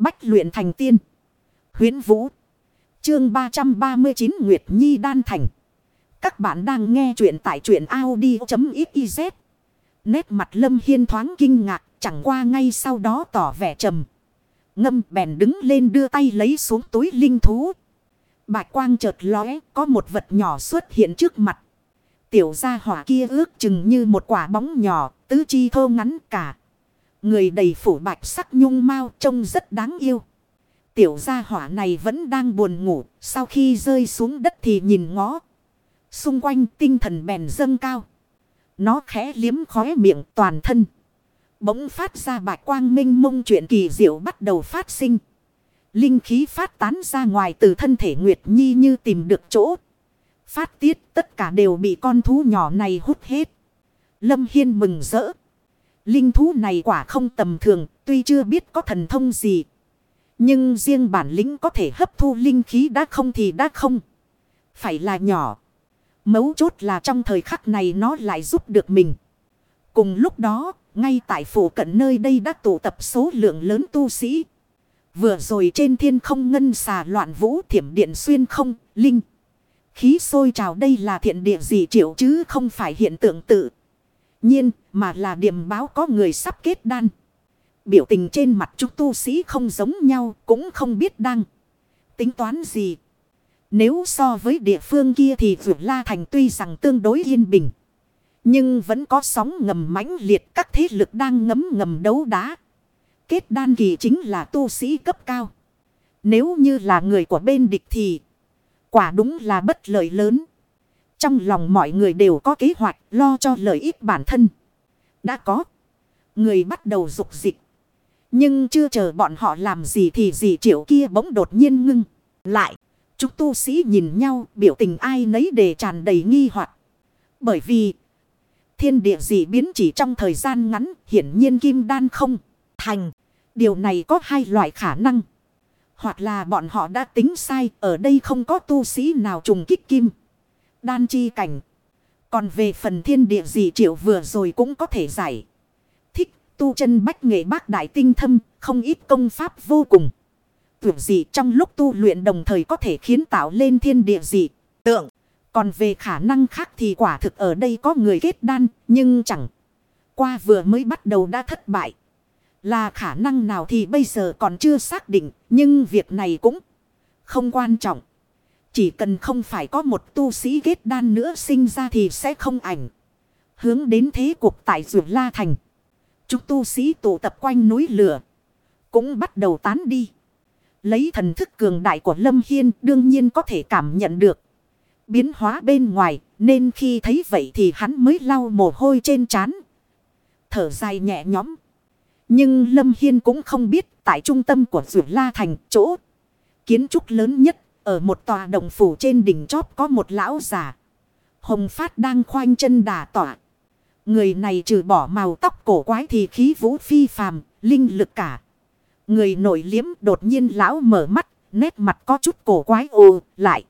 Bách luyện thành tiên. huyễn Vũ. Chương 339 Nguyệt Nhi Đan Thành. Các bạn đang nghe truyện tại truyện Audi.xyz. Nét mặt Lâm Hiên thoáng kinh ngạc, chẳng qua ngay sau đó tỏ vẻ trầm. Ngâm bèn đứng lên đưa tay lấy xuống túi linh thú. Bạch quang chợt lóe, có một vật nhỏ xuất hiện trước mặt. Tiểu gia hỏa kia ước chừng như một quả bóng nhỏ, tứ chi thô ngắn cả. Người đầy phủ bạch sắc nhung mau trông rất đáng yêu. Tiểu gia hỏa này vẫn đang buồn ngủ, sau khi rơi xuống đất thì nhìn ngó. Xung quanh tinh thần bèn dâng cao. Nó khẽ liếm khóe miệng toàn thân. Bỗng phát ra bạch quang minh mông chuyện kỳ diệu bắt đầu phát sinh. Linh khí phát tán ra ngoài từ thân thể Nguyệt Nhi như tìm được chỗ. Phát tiết tất cả đều bị con thú nhỏ này hút hết. Lâm Hiên mừng rỡ. Linh thú này quả không tầm thường, tuy chưa biết có thần thông gì. Nhưng riêng bản lĩnh có thể hấp thu linh khí đã không thì đã không. Phải là nhỏ. Mấu chốt là trong thời khắc này nó lại giúp được mình. Cùng lúc đó, ngay tại phủ cận nơi đây đã tụ tập số lượng lớn tu sĩ. Vừa rồi trên thiên không ngân xà loạn vũ thiểm điện xuyên không, linh. Khí sôi trào đây là thiện địa gì triệu chứ không phải hiện tượng tự nhiên, mà là điểm báo có người sắp kết đan. Biểu tình trên mặt chúng tu sĩ không giống nhau, cũng không biết đang tính toán gì. Nếu so với địa phương kia thì vượt la thành tuy rằng tương đối yên bình. Nhưng vẫn có sóng ngầm mãnh liệt, các thế lực đang ngấm ngầm đấu đá. Kết đan kỳ chính là tu sĩ cấp cao. Nếu như là người của bên địch thì quả đúng là bất lợi lớn. Trong lòng mọi người đều có kế hoạch, lo cho lợi ích bản thân. Đã có. Người bắt đầu dục dịch. Nhưng chưa chờ bọn họ làm gì thì dì triệu kia bỗng đột nhiên ngưng. Lại. Chúng tu sĩ nhìn nhau, biểu tình ai nấy để tràn đầy nghi hoặc Bởi vì. Thiên địa dị biến chỉ trong thời gian ngắn. Hiển nhiên kim đan không. Thành. Điều này có hai loại khả năng. Hoặc là bọn họ đã tính sai. Ở đây không có tu sĩ nào trùng kích kim. Đan chi cảnh. Còn về phần thiên địa dị triệu vừa rồi cũng có thể giải. Thích tu chân bách nghệ bác đại tinh thâm, không ít công pháp vô cùng. Tuyệt dị trong lúc tu luyện đồng thời có thể khiến tạo lên thiên địa dị tượng. Còn về khả năng khác thì quả thực ở đây có người kết đan, nhưng chẳng qua vừa mới bắt đầu đã thất bại. Là khả năng nào thì bây giờ còn chưa xác định, nhưng việc này cũng không quan trọng. Chỉ cần không phải có một tu sĩ kết đan nữa sinh ra thì sẽ không ảnh. Hướng đến thế cuộc tại Dược La Thành. Chúng tu sĩ tụ tập quanh núi lửa. Cũng bắt đầu tán đi. Lấy thần thức cường đại của Lâm Hiên đương nhiên có thể cảm nhận được. Biến hóa bên ngoài, nên khi thấy vậy thì hắn mới lau mồ hôi trên trán. Thở dài nhẹ nhõm. Nhưng Lâm Hiên cũng không biết tại trung tâm của Dược La Thành chỗ. Kiến trúc lớn nhất ở một tòa đồng phủ trên đỉnh chóp có một lão già. Hồng Phát đang khoanh chân đà tỏa. Người này trừ bỏ màu tóc cổ quái thì khí vũ phi phàm, linh lực cả. Người nổi liếm đột nhiên lão mở mắt, nét mặt có chút cổ quái ồ, lại.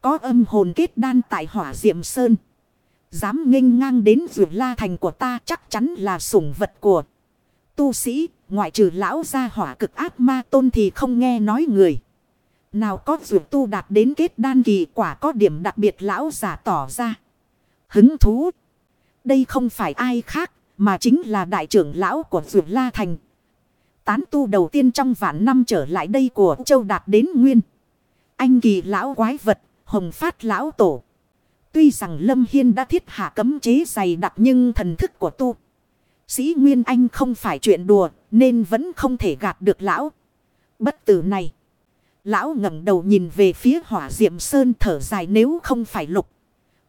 Có âm hồn kết đan tại hỏa diệm sơn. Dám nghênh ngang đến vượt la thành của ta chắc chắn là sủng vật của tu sĩ, ngoại trừ lão gia hỏa cực ác ma tôn thì không nghe nói người. Nào có dù tu đạt đến kết đan kỳ quả có điểm đặc biệt lão giả tỏ ra. Hứng thú. Đây không phải ai khác mà chính là đại trưởng lão của dù la thành. Tán tu đầu tiên trong vạn năm trở lại đây của châu đạt đến nguyên. Anh kỳ lão quái vật, hồng phát lão tổ. Tuy rằng Lâm Hiên đã thiết hạ cấm chế dày đặc nhưng thần thức của tu. Sĩ Nguyên Anh không phải chuyện đùa nên vẫn không thể gạt được lão. Bất tử này. Lão ngẩng đầu nhìn về phía hỏa diệm sơn thở dài nếu không phải lục.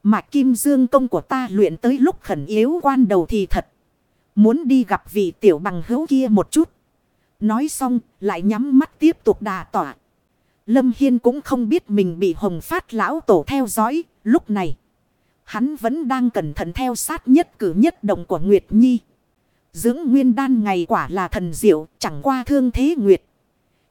mà kim dương công của ta luyện tới lúc khẩn yếu quan đầu thì thật. Muốn đi gặp vị tiểu bằng hữu kia một chút. Nói xong, lại nhắm mắt tiếp tục đà tỏa. Lâm Hiên cũng không biết mình bị hồng phát lão tổ theo dõi, lúc này. Hắn vẫn đang cẩn thận theo sát nhất cử nhất động của Nguyệt Nhi. Dưỡng nguyên đan ngày quả là thần diệu, chẳng qua thương thế Nguyệt.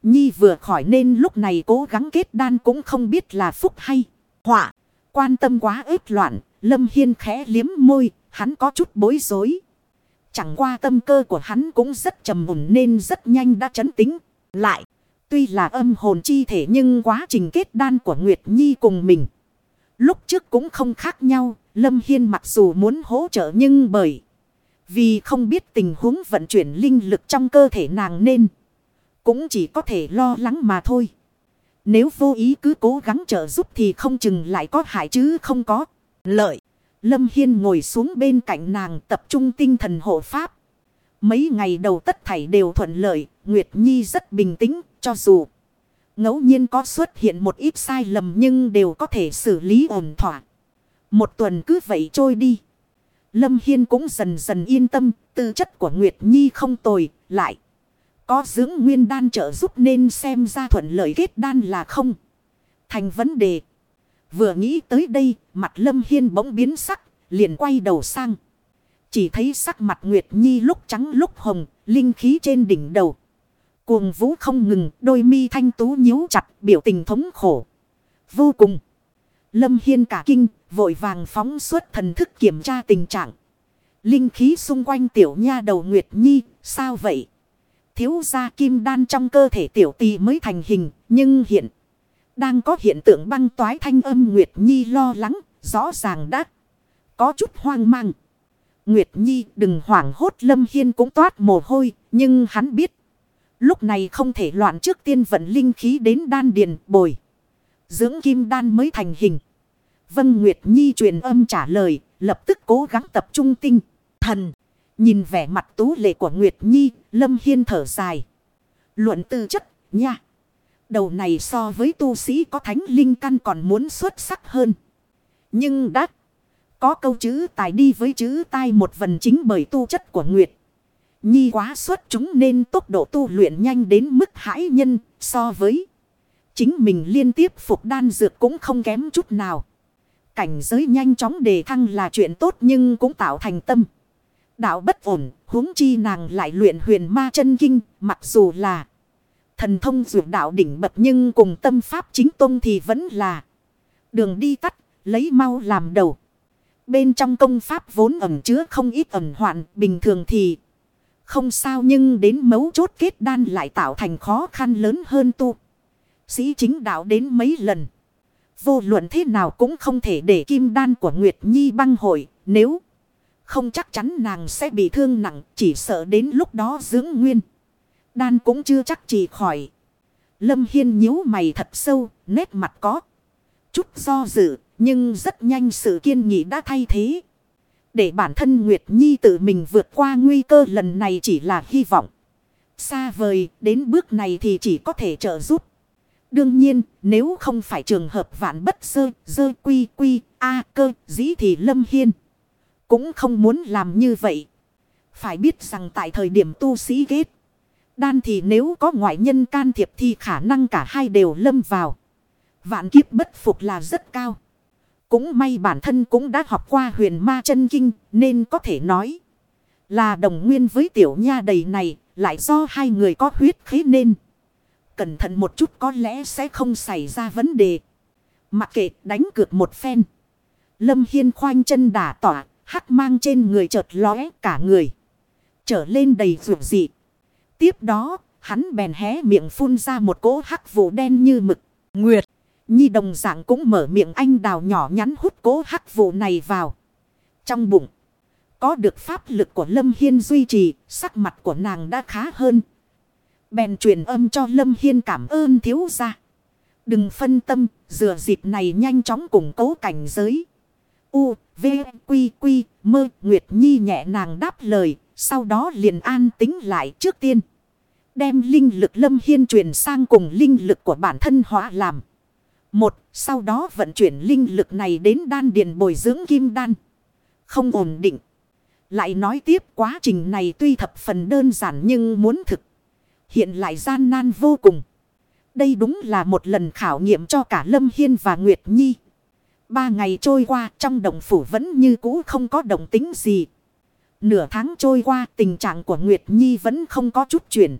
Nhi vừa khỏi nên lúc này cố gắng kết đan cũng không biết là phúc hay họa. Quan tâm quá ếp loạn, Lâm Hiên khẽ liếm môi, hắn có chút bối rối. Chẳng qua tâm cơ của hắn cũng rất trầm mùn nên rất nhanh đã chấn tính. Lại, tuy là âm hồn chi thể nhưng quá trình kết đan của Nguyệt Nhi cùng mình. Lúc trước cũng không khác nhau, Lâm Hiên mặc dù muốn hỗ trợ nhưng bởi vì không biết tình huống vận chuyển linh lực trong cơ thể nàng nên cũng chỉ có thể lo lắng mà thôi. Nếu vô ý cứ cố gắng trợ giúp thì không chừng lại có hại chứ không có lợi. Lâm Hiên ngồi xuống bên cạnh nàng tập trung tinh thần hộ pháp. Mấy ngày đầu tất thảy đều thuận lợi, Nguyệt Nhi rất bình tĩnh, cho dù ngẫu nhiên có xuất hiện một ít sai lầm nhưng đều có thể xử lý ổn thỏa. Một tuần cứ vậy trôi đi. Lâm Hiên cũng dần dần yên tâm, tư chất của Nguyệt Nhi không tồi, lại. Có dưỡng nguyên đan trợ giúp nên xem ra thuận lợi kết đan là không. Thành vấn đề. Vừa nghĩ tới đây, mặt Lâm Hiên bỗng biến sắc, liền quay đầu sang. Chỉ thấy sắc mặt Nguyệt Nhi lúc trắng lúc hồng, linh khí trên đỉnh đầu. Cuồng vũ không ngừng, đôi mi thanh tú nhíu chặt, biểu tình thống khổ. Vô cùng. Lâm Hiên cả kinh, vội vàng phóng suốt thần thức kiểm tra tình trạng. Linh khí xung quanh tiểu nha đầu Nguyệt Nhi, sao vậy? Thiếu gia kim đan trong cơ thể tiểu tỳ mới thành hình, nhưng hiện đang có hiện tượng băng toái thanh âm Nguyệt Nhi lo lắng, rõ ràng đã có chút hoang mang. Nguyệt Nhi đừng hoảng hốt Lâm Hiên cũng toát mồ hôi, nhưng hắn biết. Lúc này không thể loạn trước tiên vận linh khí đến đan điền bồi. Dưỡng kim đan mới thành hình. Vân Nguyệt Nhi truyền âm trả lời, lập tức cố gắng tập trung tinh, thần. Nhìn vẻ mặt tú lệ của Nguyệt Nhi, Lâm Hiên thở dài. Luận tư chất, nha. Đầu này so với tu sĩ có thánh linh căn còn muốn xuất sắc hơn. Nhưng đã có câu chữ tài đi với chữ tai một vần chính bởi tu chất của Nguyệt. Nhi quá xuất chúng nên tốc độ tu luyện nhanh đến mức hãi nhân so với chính mình liên tiếp phục đan dược cũng không kém chút nào. Cảnh giới nhanh chóng đề thăng là chuyện tốt nhưng cũng tạo thành tâm. Đạo bất ổn, huống chi nàng lại luyện huyền ma chân kinh, mặc dù là thần thông dược đạo đỉnh bậc nhưng cùng tâm pháp chính tông thì vẫn là đường đi tắt, lấy mau làm đầu. Bên trong công pháp vốn ẩm chứa không ít ẩm hoạn, bình thường thì không sao nhưng đến mấu chốt kết đan lại tạo thành khó khăn lớn hơn tu. Sĩ chính đạo đến mấy lần. Vô luận thế nào cũng không thể để kim đan của Nguyệt Nhi băng hội nếu không chắc chắn nàng sẽ bị thương nặng chỉ sợ đến lúc đó dưỡng nguyên. Đan cũng chưa chắc chỉ khỏi. Lâm Hiên nhíu mày thật sâu, nét mặt có chút do dự, nhưng rất nhanh sự kiên nghị đã thay thế. Để bản thân Nguyệt Nhi tự mình vượt qua nguy cơ lần này chỉ là hy vọng. Xa vời, đến bước này thì chỉ có thể trợ giúp. Đương nhiên, nếu không phải trường hợp vạn bất sơ, dơ quy quy, a cơ, dĩ thì Lâm Hiên. Cũng không muốn làm như vậy. Phải biết rằng tại thời điểm tu sĩ kết. Đan thì nếu có ngoại nhân can thiệp thì khả năng cả hai đều lâm vào. Vạn kiếp bất phục là rất cao. Cũng may bản thân cũng đã học qua huyền ma chân kinh, nên có thể nói. Là đồng nguyên với tiểu nha đầy này lại do hai người có huyết khí nên. Cẩn thận một chút có lẽ sẽ không xảy ra vấn đề. Mặc kệ đánh cược một phen. Lâm Hiên khoanh chân đả tỏa hắc mang trên người chợt lóe cả người. Trở lên đầy rượu dị. Tiếp đó, hắn bèn hé miệng phun ra một cỗ hắc vụ đen như mực. Nguyệt, Nhi đồng dạng cũng mở miệng anh đào nhỏ nhắn hút cỗ hắc vụ này vào. Trong bụng, có được pháp lực của Lâm Hiên duy trì, sắc mặt của nàng đã khá hơn. Bèn truyền âm cho Lâm Hiên cảm ơn thiếu gia. Đừng phân tâm, dừa dịp này nhanh chóng củng cố cảnh giới. U, V, Quy, Quy, Mơ, Nguyệt Nhi nhẹ nàng đáp lời, sau đó liền an tính lại trước tiên. Đem linh lực lâm hiên truyền sang cùng linh lực của bản thân hóa làm. Một, sau đó vận chuyển linh lực này đến đan điền bồi dưỡng kim đan. Không ổn định. Lại nói tiếp quá trình này tuy thập phần đơn giản nhưng muốn thực. Hiện lại gian nan vô cùng. Đây đúng là một lần khảo nghiệm cho cả Lâm Hiên và Nguyệt Nhi. Ba ngày trôi qua trong đồng phủ vẫn như cũ không có động tính gì. Nửa tháng trôi qua tình trạng của Nguyệt Nhi vẫn không có chút chuyển.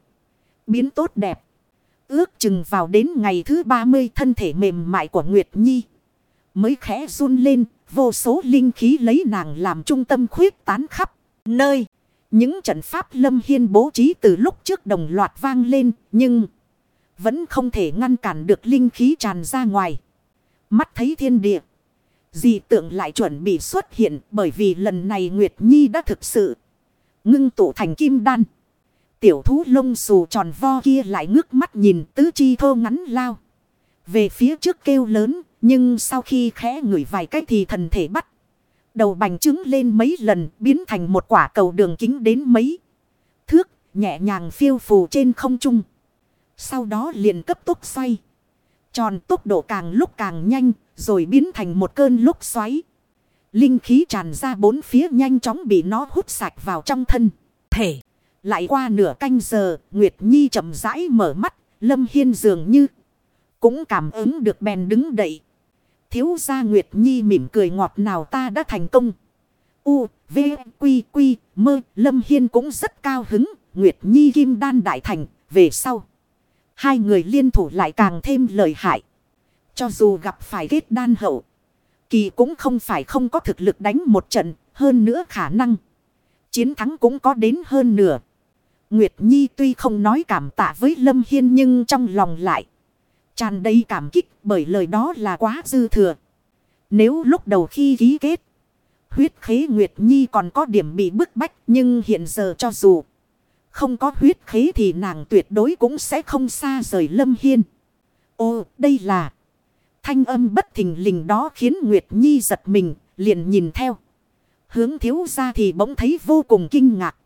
Biến tốt đẹp. Ước chừng vào đến ngày thứ 30 thân thể mềm mại của Nguyệt Nhi. Mới khẽ run lên, vô số linh khí lấy nàng làm trung tâm khuyết tán khắp nơi. Những trận pháp lâm hiên bố trí từ lúc trước đồng loạt vang lên, nhưng Vẫn không thể ngăn cản được linh khí tràn ra ngoài. Mắt thấy thiên địa. Dị tượng lại chuẩn bị xuất hiện bởi vì lần này Nguyệt Nhi đã thực sự ngưng tụ thành kim đan. Tiểu thú lông xù tròn vo kia lại ngước mắt nhìn tứ chi thô ngắn lao. Về phía trước kêu lớn, nhưng sau khi khẽ ngửi vài cách thì thần thể bắt. Đầu bành trứng lên mấy lần biến thành một quả cầu đường kính đến mấy thước, nhẹ nhàng phiêu phù trên không trung. Sau đó liền cấp tốc xoay. Tròn tốc độ càng lúc càng nhanh, rồi biến thành một cơn lúc xoáy. Linh khí tràn ra bốn phía nhanh chóng bị nó hút sạch vào trong thân. Thể. Lại qua nửa canh giờ, Nguyệt Nhi chậm rãi mở mắt, Lâm Hiên dường như cũng cảm ứng được bèn đứng dậy. Thiếu gia Nguyệt Nhi mỉm cười ngọt nào ta đã thành công. U, V, Quy, Quy, Mơ, Lâm Hiên cũng rất cao hứng, Nguyệt Nhi kim đan đại thành, về sau. Hai người liên thủ lại càng thêm lợi hại. Cho dù gặp phải kết đan hậu. Kỳ cũng không phải không có thực lực đánh một trận, hơn nữa khả năng. Chiến thắng cũng có đến hơn nửa. Nguyệt Nhi tuy không nói cảm tạ với Lâm Hiên nhưng trong lòng lại. tràn đầy cảm kích bởi lời đó là quá dư thừa. Nếu lúc đầu khi ký kết. Huyết khế Nguyệt Nhi còn có điểm bị bức bách nhưng hiện giờ cho dù. Không có huyết khí thì nàng tuyệt đối cũng sẽ không xa rời Lâm Hiên. Ô, đây là. Thanh âm bất thình lình đó khiến Nguyệt Nhi giật mình, liền nhìn theo. Hướng thiếu ra thì bỗng thấy vô cùng kinh ngạc.